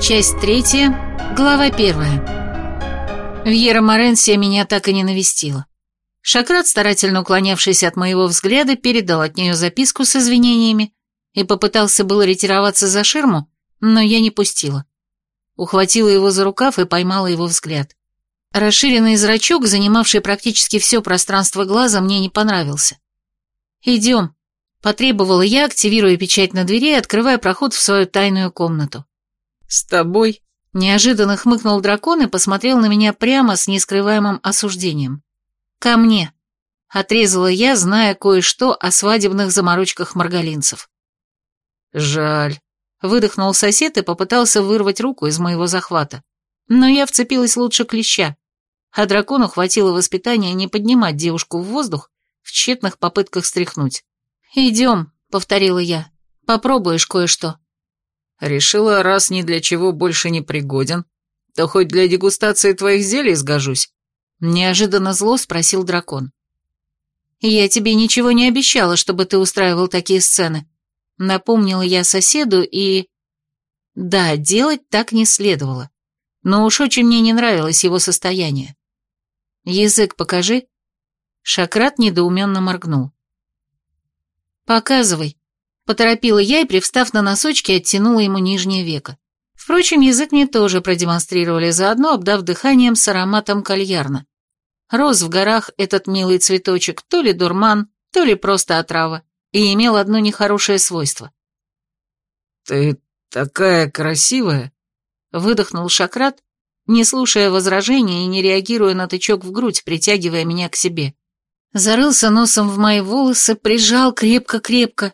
Часть третья, глава первая. Вьера Моренсия меня так и не навестила. Шакрат, старательно уклонявшийся от моего взгляда, передал от нее записку с извинениями и попытался было ретироваться за ширму, но я не пустила. Ухватила его за рукав и поймала его взгляд. Расширенный зрачок, занимавший практически все пространство глаза, мне не понравился. «Идем», — потребовала я, активируя печать на двери и открывая проход в свою тайную комнату. «С тобой?» — неожиданно хмыкнул дракон и посмотрел на меня прямо с нескрываемым осуждением. «Ко мне», — отрезала я, зная кое-что о свадебных заморочках маргалинцев. «Жаль», — выдохнул сосед и попытался вырвать руку из моего захвата. Но я вцепилась лучше клеща, а дракону хватило воспитания не поднимать девушку в воздух в тщетных попытках стряхнуть. «Идем», — повторила я, — «попробуешь кое-что». Решила, раз ни для чего больше не пригоден, то хоть для дегустации твоих зелий сгожусь. Неожиданно зло спросил дракон. «Я тебе ничего не обещала, чтобы ты устраивал такие сцены», Напомнила я соседу и... Да, делать так не следовало. Но уж очень мне не нравилось его состояние. «Язык покажи». Шакрат недоуменно моргнул. «Показывай», — поторопила я и, привстав на носочки, оттянула ему нижнее веко. Впрочем, язык мне тоже продемонстрировали, заодно обдав дыханием с ароматом кальярна. Рос в горах этот милый цветочек, то ли дурман, то ли просто отрава и имел одно нехорошее свойство. «Ты такая красивая!» — выдохнул Шакрат, не слушая возражений и не реагируя на тычок в грудь, притягивая меня к себе. Зарылся носом в мои волосы, прижал крепко-крепко.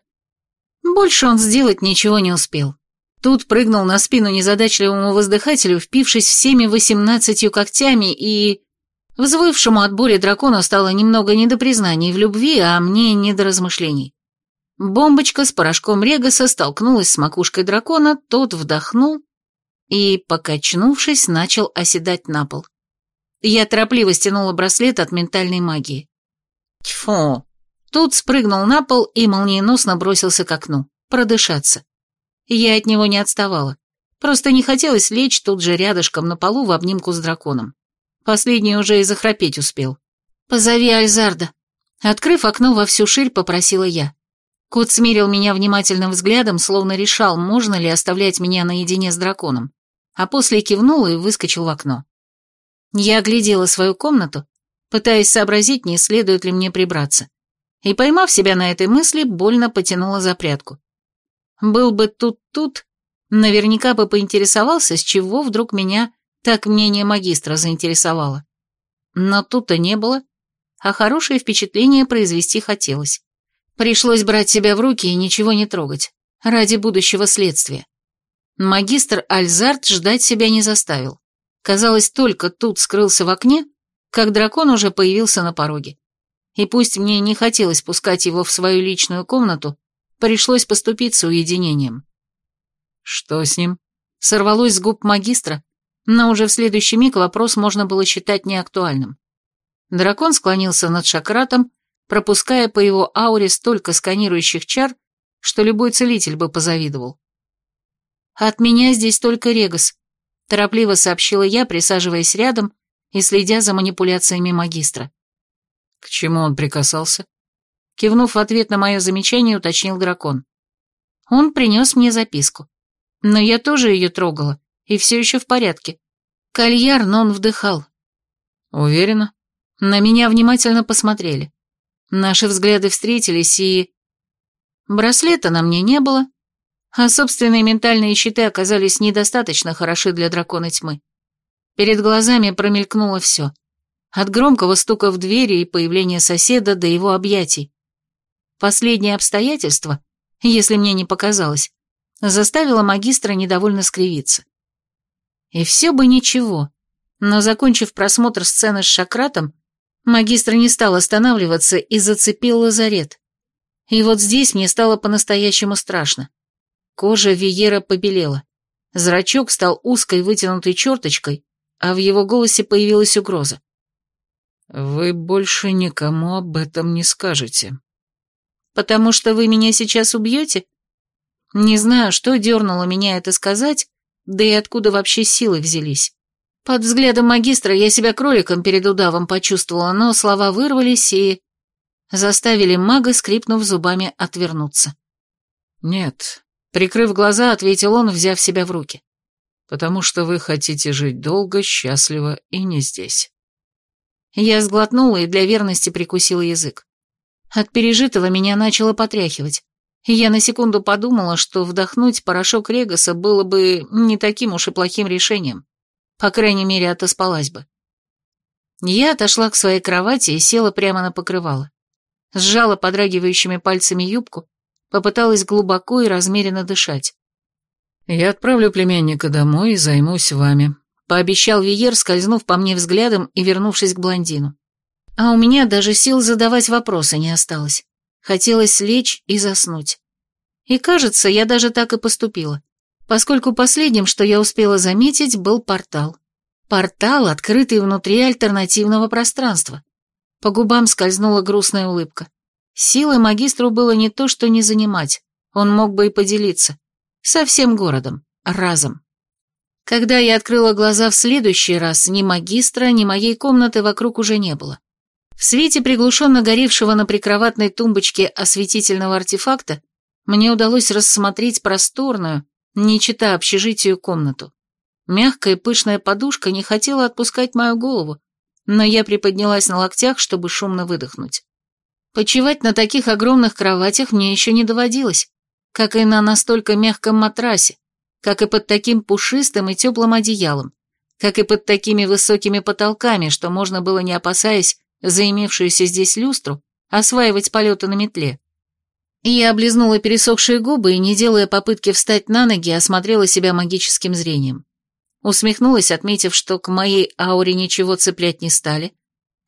Больше он сделать ничего не успел. Тут прыгнул на спину незадачливому воздыхателю, впившись всеми восемнадцатью когтями и... Взвывшему от боли дракону стало немного не до признаний в любви, а мне не до размышлений. Бомбочка с порошком Регаса столкнулась с макушкой дракона, тот вдохнул и, покачнувшись, начал оседать на пол. Я торопливо стянула браслет от ментальной магии. Тьфу! Тут спрыгнул на пол и молниеносно бросился к окну. Продышаться. Я от него не отставала. Просто не хотелось лечь тут же рядышком на полу в обнимку с драконом. Последний уже и захрапеть успел. «Позови Альзарда». Открыв окно во всю ширь, попросила я. Кот смирил меня внимательным взглядом, словно решал, можно ли оставлять меня наедине с драконом, а после кивнул и выскочил в окно. Я оглядела свою комнату, пытаясь сообразить, не следует ли мне прибраться, и, поймав себя на этой мысли, больно потянула за прядку. Был бы тут-тут, наверняка бы поинтересовался, с чего вдруг меня так мнение магистра заинтересовало. Но тут-то не было, а хорошее впечатление произвести хотелось. Пришлось брать себя в руки и ничего не трогать, ради будущего следствия. Магистр Альзарт ждать себя не заставил. Казалось, только тут скрылся в окне, как дракон уже появился на пороге. И пусть мне не хотелось пускать его в свою личную комнату, пришлось поступиться уединением. «Что с ним?» Сорвалось с губ магистра, но уже в следующий миг вопрос можно было считать неактуальным. Дракон склонился над шакратом пропуская по его ауре столько сканирующих чар, что любой целитель бы позавидовал. «От меня здесь только Регас», — торопливо сообщила я, присаживаясь рядом и следя за манипуляциями магистра. «К чему он прикасался?» Кивнув в ответ на мое замечание, уточнил дракон. Он принес мне записку. Но я тоже ее трогала, и все еще в порядке. Кальяр, но он вдыхал. «Уверена?» На меня внимательно посмотрели. Наши взгляды встретились, и... Браслета на мне не было, а собственные ментальные щиты оказались недостаточно хороши для дракона тьмы. Перед глазами промелькнуло все. От громкого стука в двери и появления соседа до его объятий. Последнее обстоятельство, если мне не показалось, заставило магистра недовольно скривиться. И все бы ничего, но, закончив просмотр сцены с Шакратом, Магистр не стал останавливаться и зацепил лазарет. И вот здесь мне стало по-настоящему страшно. Кожа Виера побелела. Зрачок стал узкой вытянутой черточкой, а в его голосе появилась угроза. «Вы больше никому об этом не скажете». «Потому что вы меня сейчас убьете?» Не знаю, что дернуло меня это сказать, Да и откуда вообще силы взялись? Под взглядом магистра я себя кроликом перед удавом почувствовала, но слова вырвались и... заставили мага, скрипнув зубами, отвернуться. «Нет», — прикрыв глаза, ответил он, взяв себя в руки. «Потому что вы хотите жить долго, счастливо и не здесь». Я сглотнула и для верности прикусила язык. От пережитого меня начало потряхивать. И я на секунду подумала, что вдохнуть порошок Регаса было бы не таким уж и плохим решением. По крайней мере, отоспалась бы. Я отошла к своей кровати и села прямо на покрывало. Сжала подрагивающими пальцами юбку, попыталась глубоко и размеренно дышать. «Я отправлю племянника домой и займусь вами», — пообещал Виер, скользнув по мне взглядом и вернувшись к блондину. А у меня даже сил задавать вопросы не осталось. Хотелось лечь и заснуть. И кажется, я даже так и поступила, поскольку последним, что я успела заметить, был портал. Портал, открытый внутри альтернативного пространства. По губам скользнула грустная улыбка. Силы магистру было не то, что не занимать, он мог бы и поделиться. Со всем городом, разом. Когда я открыла глаза в следующий раз, ни магистра, ни моей комнаты вокруг уже не было. В свете приглушенно горевшего на прикроватной тумбочке осветительного артефакта мне удалось рассмотреть просторную, не чита общежитию, комнату. Мягкая пышная подушка не хотела отпускать мою голову, но я приподнялась на локтях, чтобы шумно выдохнуть. Почевать на таких огромных кроватях мне еще не доводилось, как и на настолько мягком матрасе, как и под таким пушистым и теплым одеялом, как и под такими высокими потолками, что можно было, не опасаясь за имевшуюся здесь люстру, осваивать полеты на метле. Я облизнула пересохшие губы и, не делая попытки встать на ноги, осмотрела себя магическим зрением. Усмехнулась, отметив, что к моей ауре ничего цеплять не стали,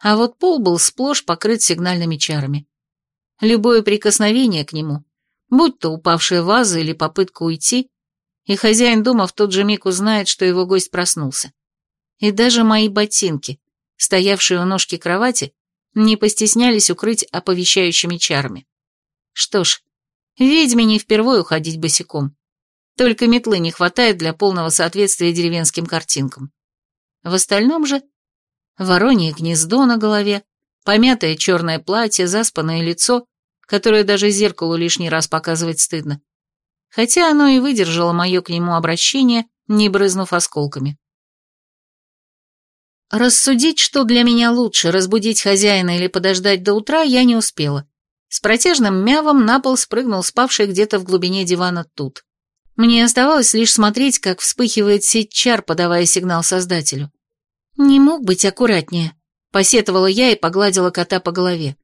а вот пол был сплошь покрыт сигнальными чарами. Любое прикосновение к нему, будь то упавшая ваза или попытка уйти, и хозяин дома в тот же миг узнает, что его гость проснулся. И даже мои ботинки, стоявшие у ножки кровати, не постеснялись укрыть оповещающими чарами. Что ж, ведьме не впервые уходить босиком. Только метлы не хватает для полного соответствия деревенским картинкам. В остальном же воронье гнездо на голове, помятое черное платье, заспанное лицо, которое даже зеркалу лишний раз показывать стыдно. Хотя оно и выдержало мое к нему обращение, не брызнув осколками. Рассудить, что для меня лучше, разбудить хозяина или подождать до утра, я не успела. С протяжным мявом на пол спрыгнул спавший где-то в глубине дивана тут. Мне оставалось лишь смотреть, как вспыхивает сеть чар, подавая сигнал создателю. «Не мог быть аккуратнее», — посетовала я и погладила кота по голове.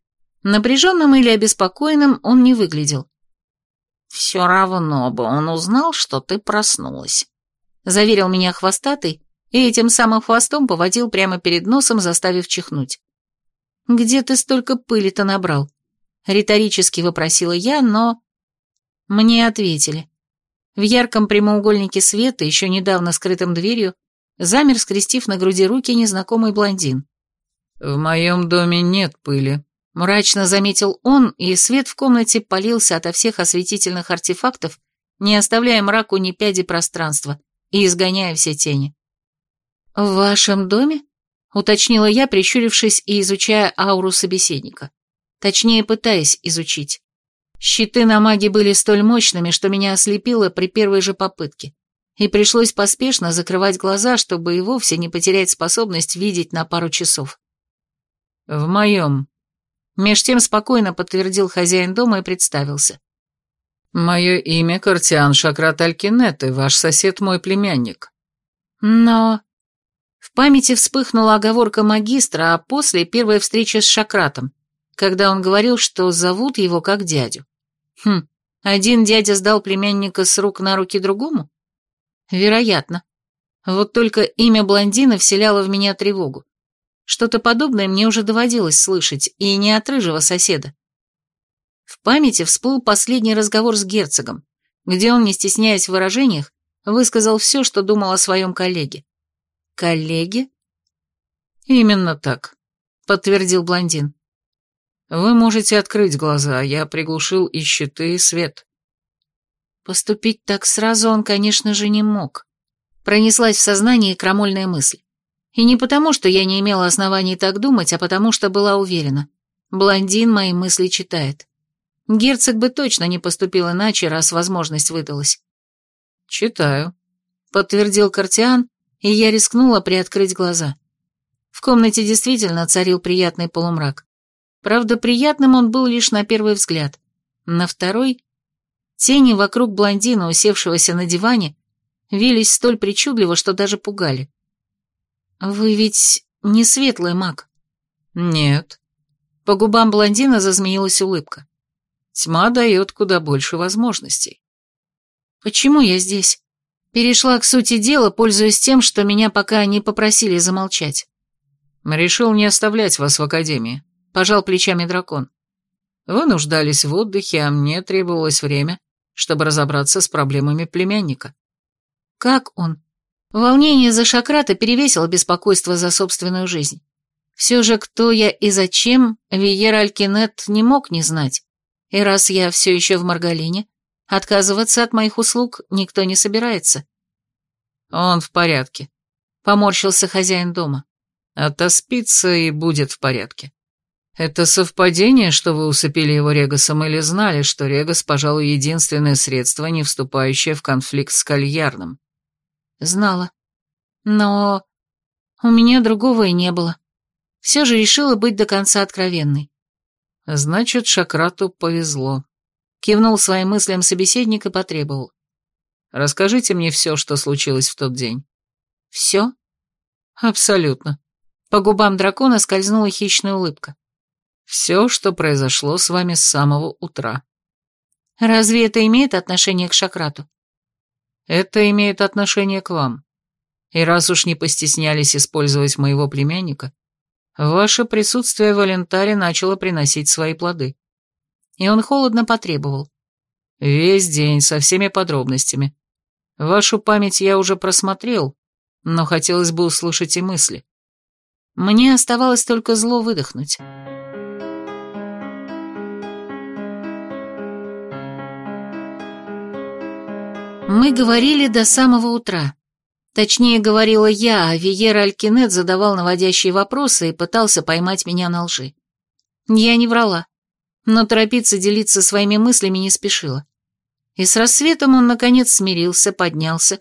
Напряженным или обеспокоенным он не выглядел. «Все равно бы он узнал, что ты проснулась», — заверил меня хвостатый и этим самым хвостом поводил прямо перед носом, заставив чихнуть. «Где ты столько пыли-то набрал?» Риторически вопросила я, но... Мне ответили. В ярком прямоугольнике света, еще недавно скрытым дверью, замер, скрестив на груди руки незнакомый блондин. «В моем доме нет пыли», — мрачно заметил он, и свет в комнате полился ото всех осветительных артефактов, не оставляя мраку ни пяди пространства и изгоняя все тени. «В вашем доме?» — уточнила я, прищурившись и изучая ауру собеседника. Точнее, пытаясь изучить. Щиты на маге были столь мощными, что меня ослепило при первой же попытке, и пришлось поспешно закрывать глаза, чтобы и вовсе не потерять способность видеть на пару часов. «В моем», — меж тем спокойно подтвердил хозяин дома и представился. «Мое имя Картиан Шакрат Алькинет, и ваш сосед мой племянник». «Но...» В памяти вспыхнула оговорка магистра, а после первая встреча с Шакратом когда он говорил, что зовут его как дядю. Хм, один дядя сдал племянника с рук на руки другому? Вероятно. Вот только имя блондина вселяло в меня тревогу. Что-то подобное мне уже доводилось слышать, и не от рыжего соседа. В памяти всплыл последний разговор с герцогом, где он, не стесняясь в выражениях, высказал все, что думал о своем коллеге. «Коллеге?» «Именно так», — подтвердил блондин. Вы можете открыть глаза, я приглушил и щиты, и свет. Поступить так сразу он, конечно же, не мог. Пронеслась в сознании крамольная мысль. И не потому, что я не имела оснований так думать, а потому, что была уверена. Блондин мои мысли читает. Герцог бы точно не поступил иначе, раз возможность выдалась. «Читаю», — подтвердил Картиан, и я рискнула приоткрыть глаза. В комнате действительно царил приятный полумрак. Правда, приятным он был лишь на первый взгляд. На второй тени вокруг блондина, усевшегося на диване, вились столь причудливо, что даже пугали. «Вы ведь не светлый маг?» «Нет». По губам блондина зазмеилась улыбка. «Тьма дает куда больше возможностей». «Почему я здесь?» Перешла к сути дела, пользуясь тем, что меня пока не попросили замолчать. «Решил не оставлять вас в академии», — пожал плечами дракон. «Вы нуждались в отдыхе, а мне требовалось время, чтобы разобраться с проблемами племянника». «Как он?» Волнение за Шакрата перевесило беспокойство за собственную жизнь. Все же кто я и зачем, Виер Алькинет не мог не знать. И раз я все еще в Маргалине, Отказываться от моих услуг никто не собирается. Он в порядке. Поморщился хозяин дома. Отоспится и будет в порядке. Это совпадение, что вы усыпили его Регосом, или знали, что Регос, пожалуй, единственное средство, не вступающее в конфликт с Кальярным? Знала. Но у меня другого и не было. Все же решила быть до конца откровенной. Значит, Шакрату повезло. Кивнул своим мыслям собеседник и потребовал. «Расскажите мне все, что случилось в тот день». «Все?» «Абсолютно». По губам дракона скользнула хищная улыбка. «Все, что произошло с вами с самого утра». «Разве это имеет отношение к Шакрату?» «Это имеет отношение к вам. И раз уж не постеснялись использовать моего племянника, ваше присутствие в Алентаре начало приносить свои плоды» и он холодно потребовал. «Весь день, со всеми подробностями. Вашу память я уже просмотрел, но хотелось бы услышать и мысли». Мне оставалось только зло выдохнуть. Мы говорили до самого утра. Точнее, говорила я, а Виера Алькинет задавал наводящие вопросы и пытался поймать меня на лжи. Я не врала но торопиться делиться своими мыслями не спешила. И с рассветом он, наконец, смирился, поднялся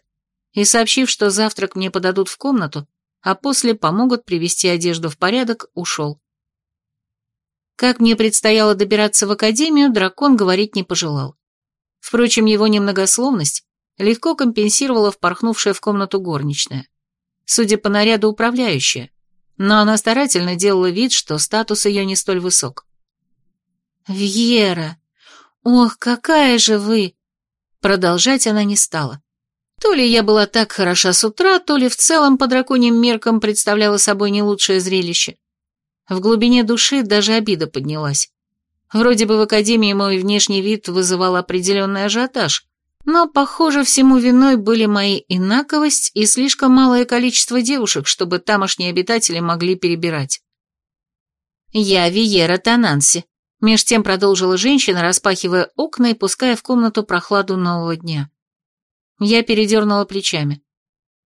и, сообщив, что завтрак мне подадут в комнату, а после помогут привести одежду в порядок, ушел. Как мне предстояло добираться в академию, дракон говорить не пожелал. Впрочем, его немногословность легко компенсировала впорхнувшая в комнату горничная. Судя по наряду, управляющая, но она старательно делала вид, что статус ее не столь высок. «Вьера! Ох, какая же вы!» Продолжать она не стала. То ли я была так хороша с утра, то ли в целом по драконьим меркам представляла собой не лучшее зрелище. В глубине души даже обида поднялась. Вроде бы в академии мой внешний вид вызывал определенный ажиотаж, но, похоже, всему виной были мои инаковость и слишком малое количество девушек, чтобы тамошние обитатели могли перебирать. «Я Виера Тананси», Меж тем продолжила женщина, распахивая окна и пуская в комнату прохладу нового дня. Я передернула плечами.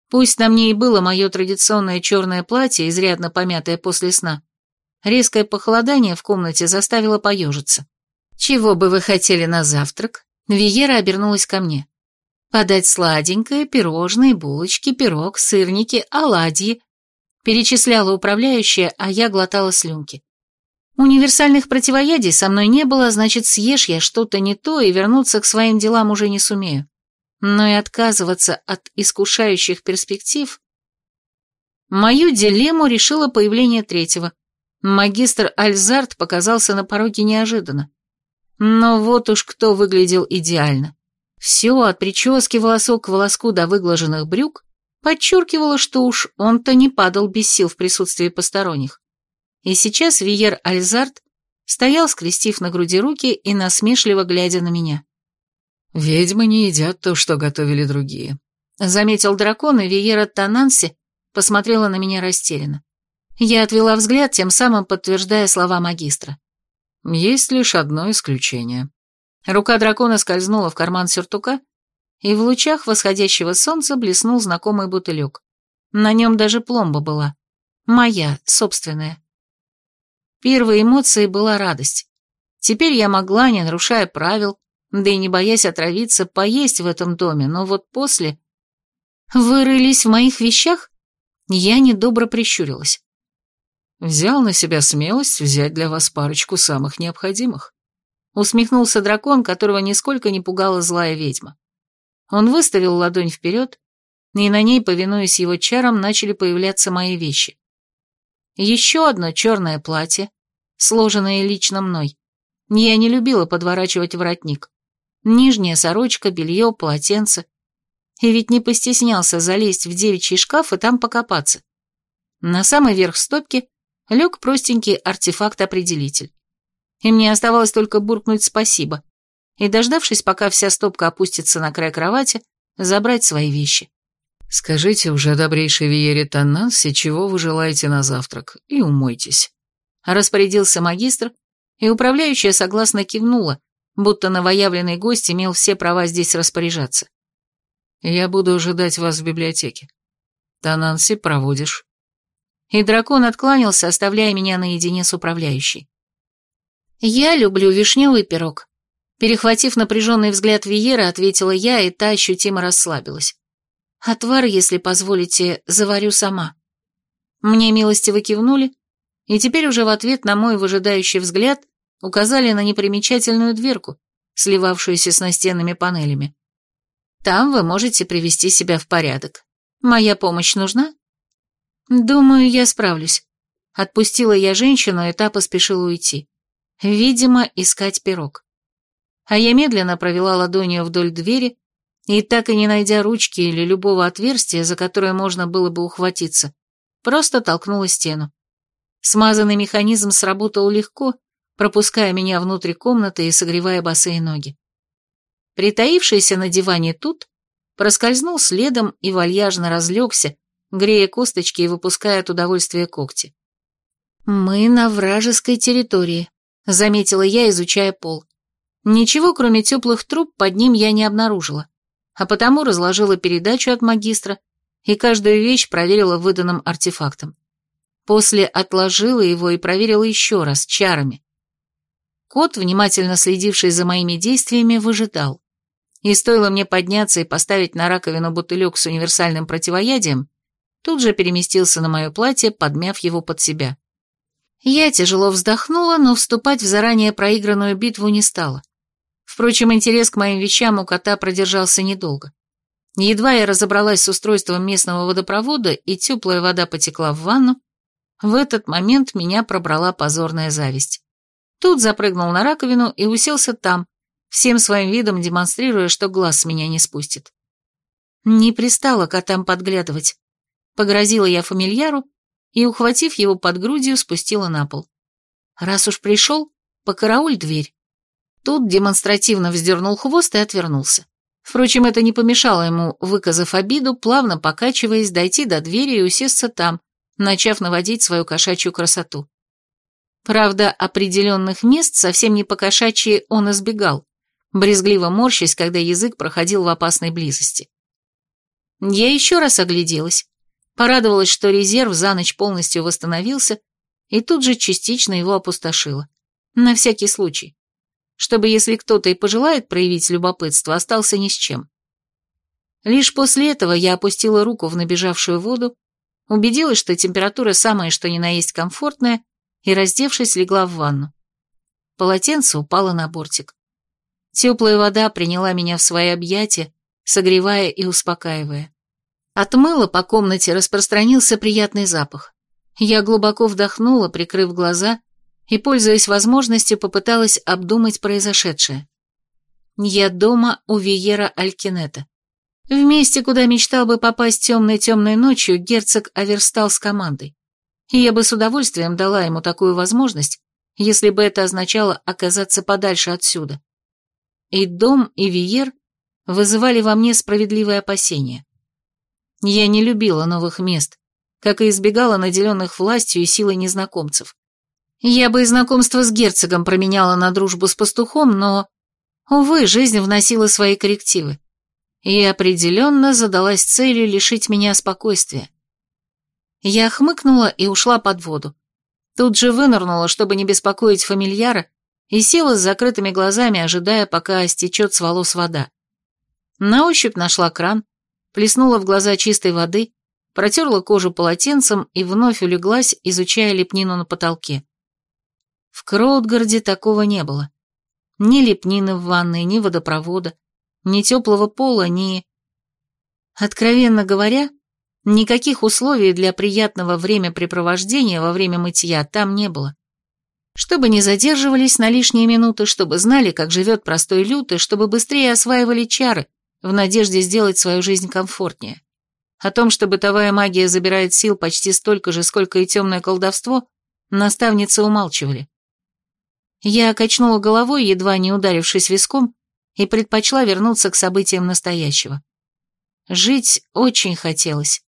Пусть на мне и было мое традиционное черное платье, изрядно помятое после сна, резкое похолодание в комнате заставило поежиться. «Чего бы вы хотели на завтрак?» Виера обернулась ко мне. «Подать сладенькое, пирожные, булочки, пирог, сырники, оладьи», перечисляла управляющая, а я глотала слюнки. Универсальных противоядий со мной не было, значит, съешь я что-то не то и вернуться к своим делам уже не сумею. Но и отказываться от искушающих перспектив... Мою дилемму решило появление третьего. Магистр Альзарт показался на пороге неожиданно. Но вот уж кто выглядел идеально. Все, от прически волосок к волоску до выглаженных брюк, подчеркивало, что уж он-то не падал без сил в присутствии посторонних. И сейчас Виер Альзарт стоял, скрестив на груди руки и насмешливо глядя на меня. «Ведьмы не едят то, что готовили другие», — заметил дракон, и Виера Тананси посмотрела на меня растерянно. Я отвела взгляд, тем самым подтверждая слова магистра. «Есть лишь одно исключение». Рука дракона скользнула в карман сюртука, и в лучах восходящего солнца блеснул знакомый бутылек. На нем даже пломба была. Моя, собственная. Первой эмоцией была радость. Теперь я могла, не нарушая правил, да и не боясь отравиться, поесть в этом доме, но вот после... Вы рылись в моих вещах? Я недобро прищурилась. Взял на себя смелость взять для вас парочку самых необходимых. Усмехнулся дракон, которого нисколько не пугала злая ведьма. Он выставил ладонь вперед, и на ней, повинуясь его чарам, начали появляться мои вещи. Еще одно черное платье, сложенное лично мной. Я не любила подворачивать воротник. Нижняя сорочка, белье, полотенце. И ведь не постеснялся залезть в девичий шкаф и там покопаться. На самый верх стопки лег простенький артефакт-определитель. И мне оставалось только буркнуть спасибо и, дождавшись, пока вся стопка опустится на край кровати, забрать свои вещи. «Скажите уже, добрейший Виере Таннанси, чего вы желаете на завтрак, и умойтесь». Распорядился магистр, и управляющая согласно кивнула, будто новоявленный гость имел все права здесь распоряжаться. «Я буду ожидать вас в библиотеке. Тананси, проводишь». И дракон откланялся, оставляя меня наедине с управляющей. «Я люблю вишневый пирог», Перехватив напряженный взгляд Виера, ответила я, и та ощутимо расслабилась. «Отвар, если позволите, заварю сама». Мне милостиво кивнули, и теперь уже в ответ на мой выжидающий взгляд указали на непримечательную дверку, сливавшуюся с настенными панелями. «Там вы можете привести себя в порядок. Моя помощь нужна?» «Думаю, я справлюсь». Отпустила я женщину, и та поспешила уйти. Видимо, искать пирог а я медленно провела ладонью вдоль двери и, так и не найдя ручки или любого отверстия, за которое можно было бы ухватиться, просто толкнула стену. Смазанный механизм сработал легко, пропуская меня внутрь комнаты и согревая босые ноги. Притаившийся на диване тут проскользнул следом и вальяжно разлегся, грея косточки и выпуская от удовольствия когти. «Мы на вражеской территории», — заметила я, изучая пол. Ничего, кроме теплых труб, под ним я не обнаружила, а потому разложила передачу от магистра и каждую вещь проверила выданным артефактом. После отложила его и проверила еще раз, чарами. Кот, внимательно следивший за моими действиями, выжидал. И стоило мне подняться и поставить на раковину бутылек с универсальным противоядием, тут же переместился на мое платье, подмяв его под себя. Я тяжело вздохнула, но вступать в заранее проигранную битву не стала. Впрочем, интерес к моим вещам у кота продержался недолго. Едва я разобралась с устройством местного водопровода, и теплая вода потекла в ванну, в этот момент меня пробрала позорная зависть. Тут запрыгнул на раковину и уселся там, всем своим видом демонстрируя, что глаз с меня не спустит. Не пристала котам подглядывать. Погрозила я фамильяру и, ухватив его под грудью, спустила на пол. Раз уж пришел, покарауль дверь. Тут демонстративно вздернул хвост и отвернулся. Впрочем, это не помешало ему, выказав обиду, плавно покачиваясь, дойти до двери и усесться там, начав наводить свою кошачью красоту. Правда, определенных мест совсем не по-кошачьи он избегал, брезгливо морщась, когда язык проходил в опасной близости. Я еще раз огляделась, порадовалась, что резерв за ночь полностью восстановился, и тут же частично его опустошила. На всякий случай чтобы, если кто-то и пожелает проявить любопытство, остался ни с чем. Лишь после этого я опустила руку в набежавшую воду, убедилась, что температура самая что ни на есть комфортная, и, раздевшись, легла в ванну. Полотенце упало на бортик. Теплая вода приняла меня в свои объятия, согревая и успокаивая. От мыла по комнате распространился приятный запах. Я глубоко вдохнула, прикрыв глаза, и, пользуясь возможностью, попыталась обдумать произошедшее. Я дома у Виера Алькинета. В месте, куда мечтал бы попасть темной-темной ночью, герцог Аверстал с командой. И я бы с удовольствием дала ему такую возможность, если бы это означало оказаться подальше отсюда. И дом, и Виер вызывали во мне справедливое опасение. Я не любила новых мест, как и избегала наделенных властью и силой незнакомцев. Я бы и знакомство с герцогом променяла на дружбу с пастухом, но... Увы, жизнь вносила свои коррективы. и определенно задалась целью лишить меня спокойствия. Я хмыкнула и ушла под воду. Тут же вынырнула, чтобы не беспокоить фамильяра, и села с закрытыми глазами, ожидая, пока стечет с волос вода. На ощупь нашла кран, плеснула в глаза чистой воды, протерла кожу полотенцем и вновь улеглась, изучая лепнину на потолке. В Кроудгарде такого не было. Ни лепнины в ванной, ни водопровода, ни теплого пола, ни... Откровенно говоря, никаких условий для приятного времяпрепровождения во время мытья там не было. Чтобы не задерживались на лишние минуты, чтобы знали, как живет простой люд, и чтобы быстрее осваивали чары, в надежде сделать свою жизнь комфортнее. О том, что бытовая магия забирает сил почти столько же, сколько и темное колдовство, наставницы умалчивали. Я качнула головой, едва не ударившись виском, и предпочла вернуться к событиям настоящего. Жить очень хотелось,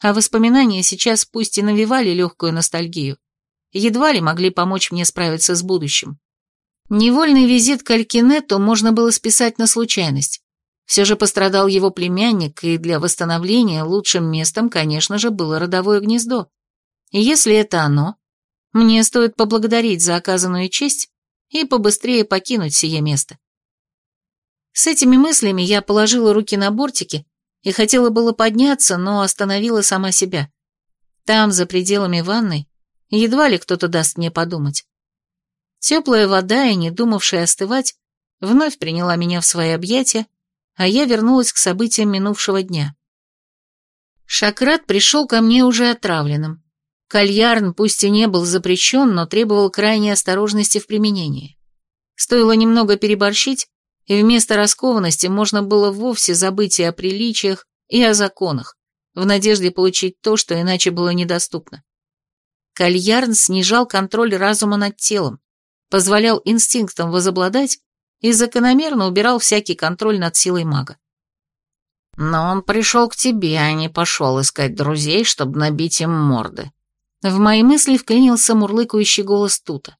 а воспоминания сейчас пусть и навевали легкую ностальгию, едва ли могли помочь мне справиться с будущим. Невольный визит к Алькинету можно было списать на случайность. Все же пострадал его племянник, и для восстановления лучшим местом, конечно же, было родовое гнездо. И если это оно, мне стоит поблагодарить за оказанную честь и побыстрее покинуть сие место. С этими мыслями я положила руки на бортики и хотела было подняться, но остановила сама себя. Там, за пределами ванной, едва ли кто-то даст мне подумать. Теплая вода и не думавшая остывать, вновь приняла меня в свои объятия, а я вернулась к событиям минувшего дня. Шакрат пришел ко мне уже отравленным. Кальярн пусть и не был запрещен, но требовал крайней осторожности в применении. Стоило немного переборщить, и вместо раскованности можно было вовсе забыть и о приличиях, и о законах, в надежде получить то, что иначе было недоступно. Кальярн снижал контроль разума над телом, позволял инстинктам возобладать и закономерно убирал всякий контроль над силой мага. Но он пришел к тебе, а не пошел искать друзей, чтобы набить им морды. В мои мысли вклинился мурлыкающий голос Тута.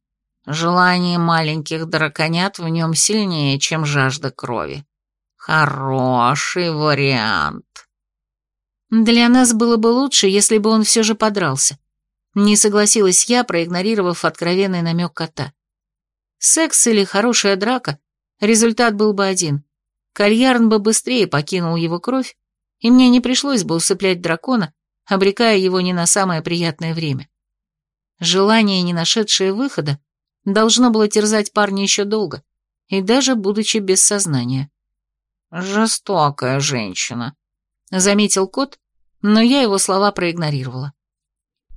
Желание маленьких драконят в нем сильнее, чем жажда крови. Хороший вариант. Для нас было бы лучше, если бы он все же подрался. Не согласилась я, проигнорировав откровенный намек кота. Секс или хорошая драка результат был бы один. Кальярн бы быстрее покинул его кровь, и мне не пришлось бы усыплять дракона, обрекая его не на самое приятное время. Желание, не нашедшее выхода, должно было терзать парня еще долго, и даже будучи без сознания. «Жестокая женщина», — заметил кот, но я его слова проигнорировала.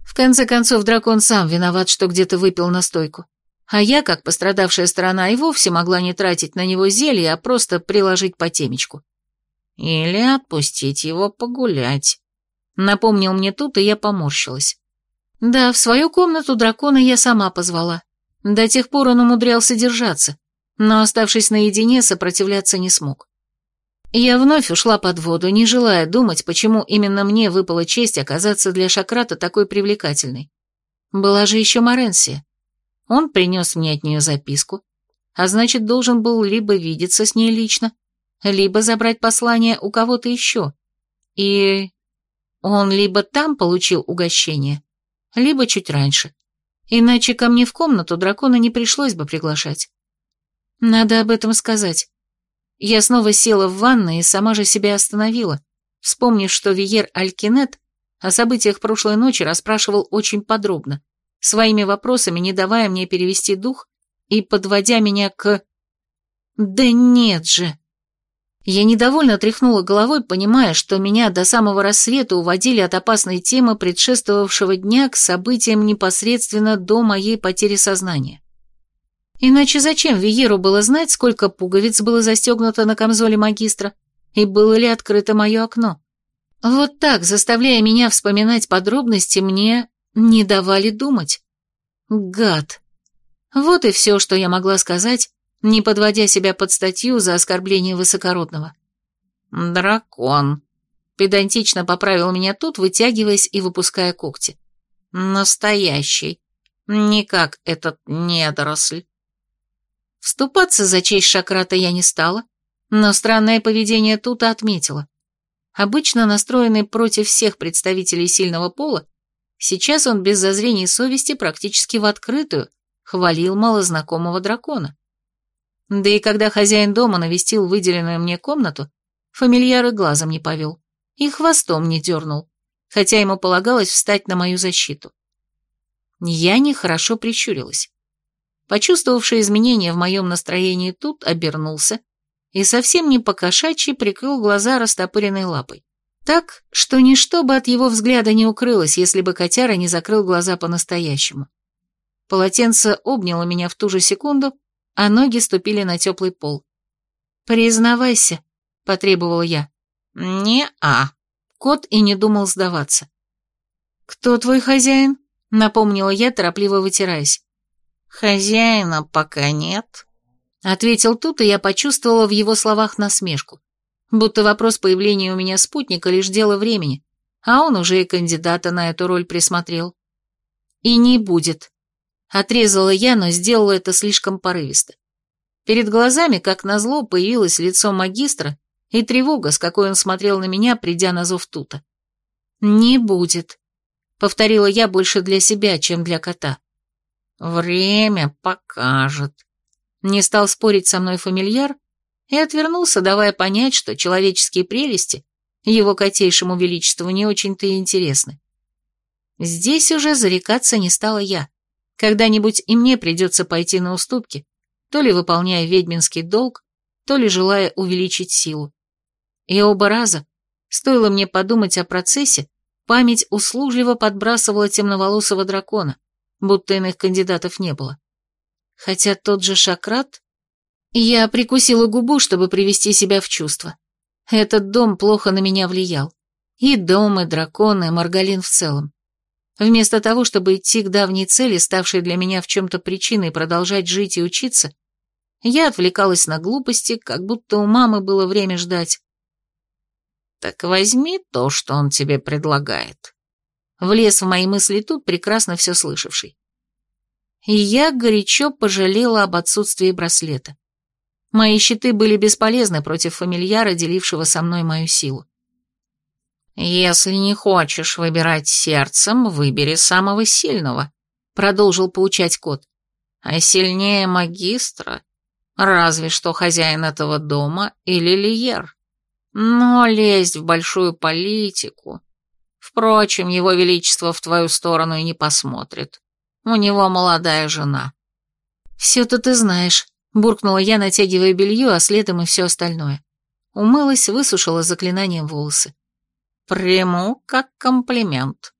В конце концов, дракон сам виноват, что где-то выпил настойку. А я, как пострадавшая сторона, и вовсе могла не тратить на него зелье, а просто приложить по темечку. Или отпустить его погулять. Напомнил мне тут, и я поморщилась. Да, в свою комнату дракона я сама позвала. До тех пор он умудрялся держаться, но, оставшись наедине, сопротивляться не смог. Я вновь ушла под воду, не желая думать, почему именно мне выпала честь оказаться для Шакрата такой привлекательной. Была же еще Моренсия. Он принес мне от нее записку, а значит, должен был либо видеться с ней лично, либо забрать послание у кого-то еще. И он либо там получил угощение, либо чуть раньше. Иначе ко мне в комнату дракона не пришлось бы приглашать. Надо об этом сказать. Я снова села в ванной и сама же себя остановила, вспомнив, что Виер Алькинет о событиях прошлой ночи расспрашивал очень подробно своими вопросами не давая мне перевести дух и подводя меня к... Да нет же! Я недовольно тряхнула головой, понимая, что меня до самого рассвета уводили от опасной темы предшествовавшего дня к событиям непосредственно до моей потери сознания. Иначе зачем Виеру было знать, сколько пуговиц было застегнуто на камзоле магистра, и было ли открыто мое окно? Вот так, заставляя меня вспоминать подробности, мне не давали думать. Гад. Вот и все, что я могла сказать, не подводя себя под статью за оскорбление высокородного. «Дракон», — педантично поправил меня тут, вытягиваясь и выпуская когти. «Настоящий. Не как этот недоросль». Вступаться за честь Шакрата я не стала, Но странное поведение Тута отметила. Обычно настроенный против всех представителей сильного пола, сейчас он без зазрений совести практически в открытую хвалил малознакомого дракона. Да и когда хозяин дома навестил выделенную мне комнату, фамильяр и глазом не повел, и хвостом не дернул, хотя ему полагалось встать на мою защиту. Я нехорошо прищурилась. Почувствовавший изменения в моем настроении тут, обернулся и совсем не по-кошачьи прикрыл глаза растопыренной лапой. Так, что ничто бы от его взгляда не укрылось, если бы котяра не закрыл глаза по-настоящему. Полотенце обняло меня в ту же секунду, а ноги ступили на теплый пол. «Признавайся», — потребовала я. «Не-а». Кот и не думал сдаваться. «Кто твой хозяин?» — напомнила я, торопливо вытираясь. «Хозяина пока нет», — ответил тут, и я почувствовала в его словах насмешку. Будто вопрос появления у меня спутника лишь дело времени, а он уже и кандидата на эту роль присмотрел. «И не будет», — отрезала я, но сделала это слишком порывисто. Перед глазами, как назло, появилось лицо магистра и тревога, с какой он смотрел на меня, придя на зов тута. «Не будет», — повторила я больше для себя, чем для кота. «Время покажет», не стал спорить со мной фамильяр и отвернулся, давая понять, что человеческие прелести его котейшему величеству не очень-то и интересны. Здесь уже зарекаться не стала я. Когда-нибудь и мне придется пойти на уступки, то ли выполняя ведьминский долг, то ли желая увеличить силу. И оба раза, стоило мне подумать о процессе, память услужливо подбрасывала темноволосого дракона, будто иных кандидатов не было. Хотя тот же Шакрат... Я прикусила губу, чтобы привести себя в чувство. Этот дом плохо на меня влиял. И дом, и дракон, и Маргалин в целом. Вместо того, чтобы идти к давней цели, ставшей для меня в чем-то причиной продолжать жить и учиться, я отвлекалась на глупости, как будто у мамы было время ждать. «Так возьми то, что он тебе предлагает», Влез в мои мысли тут, прекрасно все слышавший и я горячо пожалела об отсутствии браслета. Мои щиты были бесполезны против фамильяра, делившего со мной мою силу. «Если не хочешь выбирать сердцем, выбери самого сильного», — продолжил поучать кот. «А сильнее магистра, разве что хозяин этого дома или Лиер. Но лезть в большую политику... Впрочем, его величество в твою сторону и не посмотрит. У него молодая жена». «Все-то ты знаешь», — буркнула я, натягивая белье, а следом и все остальное. Умылась, высушила заклинанием волосы. «Приму как комплимент».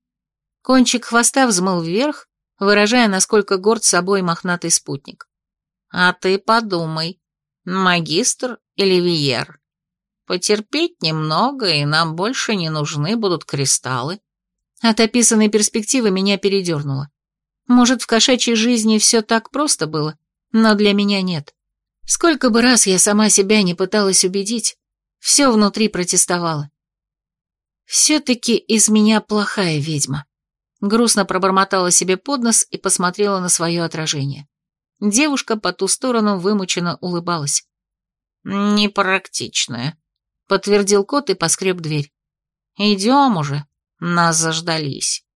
Кончик хвоста взмыл вверх, выражая, насколько горд собой мохнатый спутник. «А ты подумай, магистр или виер? Потерпеть немного, и нам больше не нужны будут кристаллы». От описанной перспективы меня передернуло. Может, в кошачьей жизни все так просто было, но для меня нет. Сколько бы раз я сама себя не пыталась убедить, все внутри протестовало. Все-таки из меня плохая ведьма. Грустно пробормотала себе под нос и посмотрела на свое отражение. Девушка по ту сторону вымученно улыбалась. «Непрактичная», — подтвердил кот и поскреб дверь. «Идем уже, нас заждались».